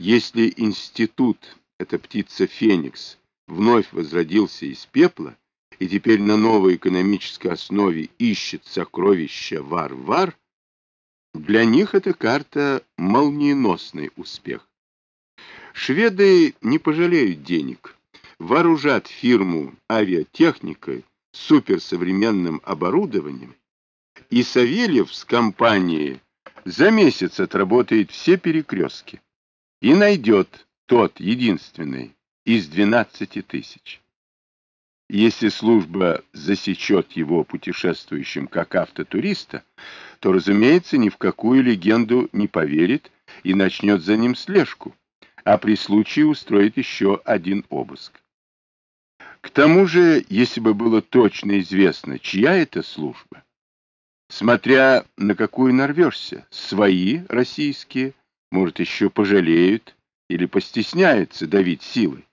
Если институт, эта птица Феникс, вновь возродился из пепла и теперь на новой экономической основе ищет сокровища Вар-Вар, для них эта карта молниеносный успех. Шведы не пожалеют денег, вооружат фирму авиатехникой, суперсовременным оборудованием, и Савельев с компанией за месяц отработает все перекрестки и найдет тот единственный из 12 тысяч. Если служба засечет его путешествующим как автотуриста, то, разумеется, ни в какую легенду не поверит и начнет за ним слежку, а при случае устроит еще один обыск. К тому же, если бы было точно известно, чья это служба, смотря на какую нарвешься, свои российские, может, еще пожалеют или постесняются давить силой,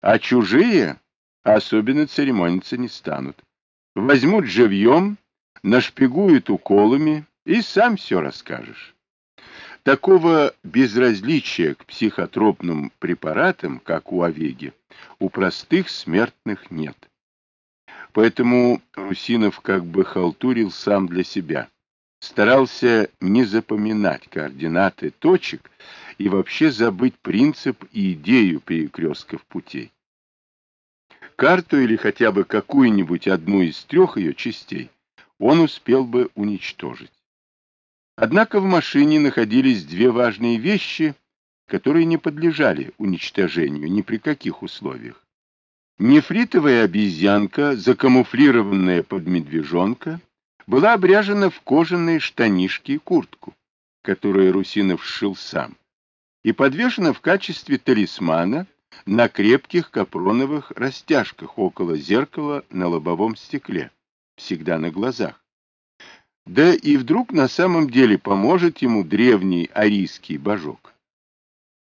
а чужие особенно церемониться не станут. Возьмут живьем, нашпигуют уколами, и сам все расскажешь. Такого безразличия к психотропным препаратам, как у Овеги, у простых смертных нет. Поэтому Русинов как бы халтурил сам для себя. Старался не запоминать координаты точек и вообще забыть принцип и идею перекрестков путей. Карту или хотя бы какую-нибудь одну из трех ее частей он успел бы уничтожить. Однако в машине находились две важные вещи, которые не подлежали уничтожению ни при каких условиях. Нефритовая обезьянка, закамуфлированная под медвежонка, была обряжена в кожаные штанишки и куртку, которую Русинов сшил сам, и подвешена в качестве талисмана на крепких капроновых растяжках около зеркала на лобовом стекле, всегда на глазах. Да и вдруг на самом деле поможет ему древний арийский божок.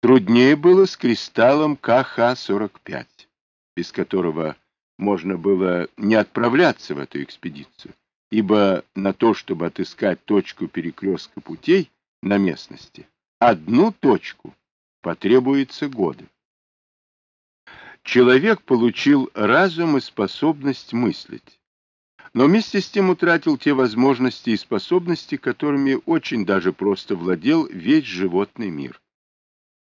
Труднее было с кристаллом КХ-45, без которого можно было не отправляться в эту экспедицию, ибо на то, чтобы отыскать точку перекрестка путей на местности, одну точку потребуется годы. Человек получил разум и способность мыслить но вместе с тем утратил те возможности и способности, которыми очень даже просто владел весь животный мир.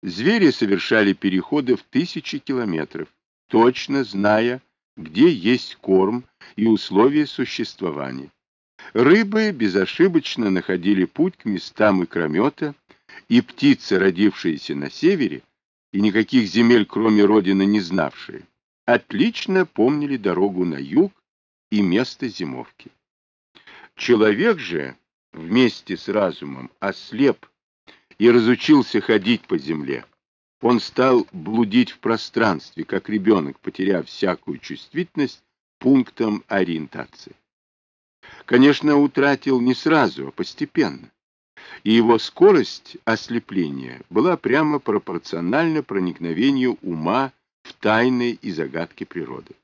Звери совершали переходы в тысячи километров, точно зная, где есть корм и условия существования. Рыбы безошибочно находили путь к местам икромета, и птицы, родившиеся на севере, и никаких земель, кроме родины, не знавшие, отлично помнили дорогу на юг и место зимовки. Человек же вместе с разумом ослеп и разучился ходить по земле. Он стал блудить в пространстве, как ребенок, потеряв всякую чувствительность пунктом ориентации. Конечно, утратил не сразу, а постепенно. И его скорость ослепления была прямо пропорциональна проникновению ума в тайны и загадки природы.